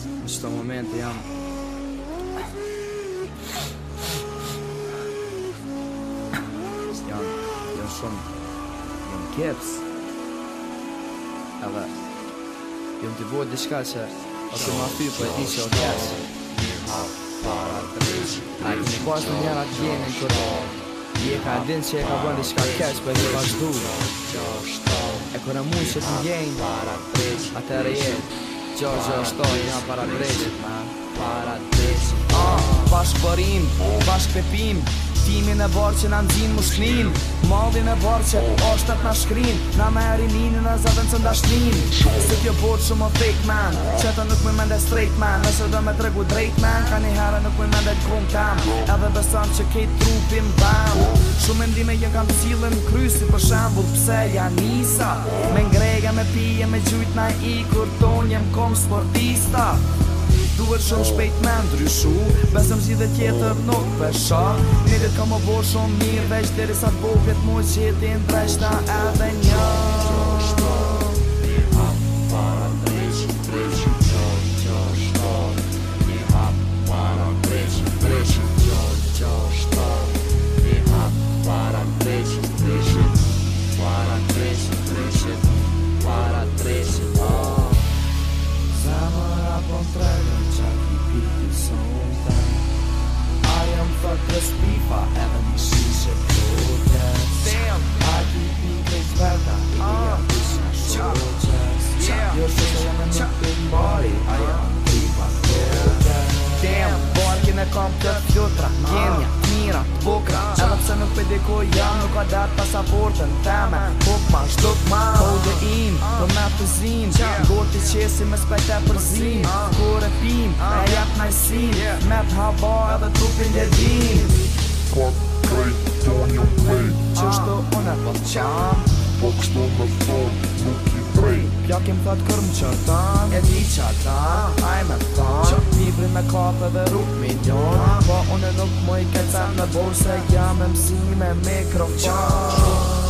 Në qëto momente jam Jam, jam shumë Jam kjeps Edhe Jam të bojt diçka që Ose ma fyrë për po e ti që o kjeps A i në pas në njëra të në kërë Je ka din që e ka bëndi shka kjeps për po e ti pas du E kërë mund që të njënë Atër e jetë Gjo gjo është tojnë nga para drejtë Para drejtë ah, Bashkë bërim, bashkë pepim Timin e borë që në nëzimë më Maldin e borqe, oshtet na shkrin Na me erininin e zaten cën dashnin Se kjo bot shumë fake man Qeta nuk me mende straight man Nëse dhe me tregu drejt man Ka një herë nuk me mende gjumë kam Edhe besan që kejt trupin bam Shumë mendime jën kam cilën krysi Për shambull pse janë nisa Me ngrega, me pije, me gjujt na i Kur ton jem kom sportista Duhet shumë shpejt me ndryshu Besëm zi dhe tjetër nuk pesha Një dit ka më borë shumë mirë veç Dere sa të bovjet mu që jetin dreshta edhe një this beef I have any shoes at all Damn I do think it's better Yeah, this is sure just Yeah, you're such a young and a big body I am beef, I feel that Damn, born in a comp, the mira, dhe ko Nuk ka datë pasaportën teme, me pop ma shtot ma Hold the in, do me të zin Ngor qesi me spete ah. e përzin Kore pin, a ah. jap në isin Me të haba edhe trupin dhe din Fuck, great, don't you wait Qështë të unë e po të qam Fuck, stop the fuck Plak e më thot kërm që E di qëta, ta Aj me pa Qa mi vri me kafe dhe rup mi njën Po une nuk më i këtë sa në borë Se jam e mësi me mikrofon Qa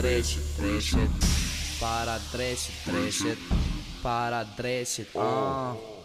dreshit, dreshit, para dreshit, dreshit, para dreshit, oh. ah. Oh.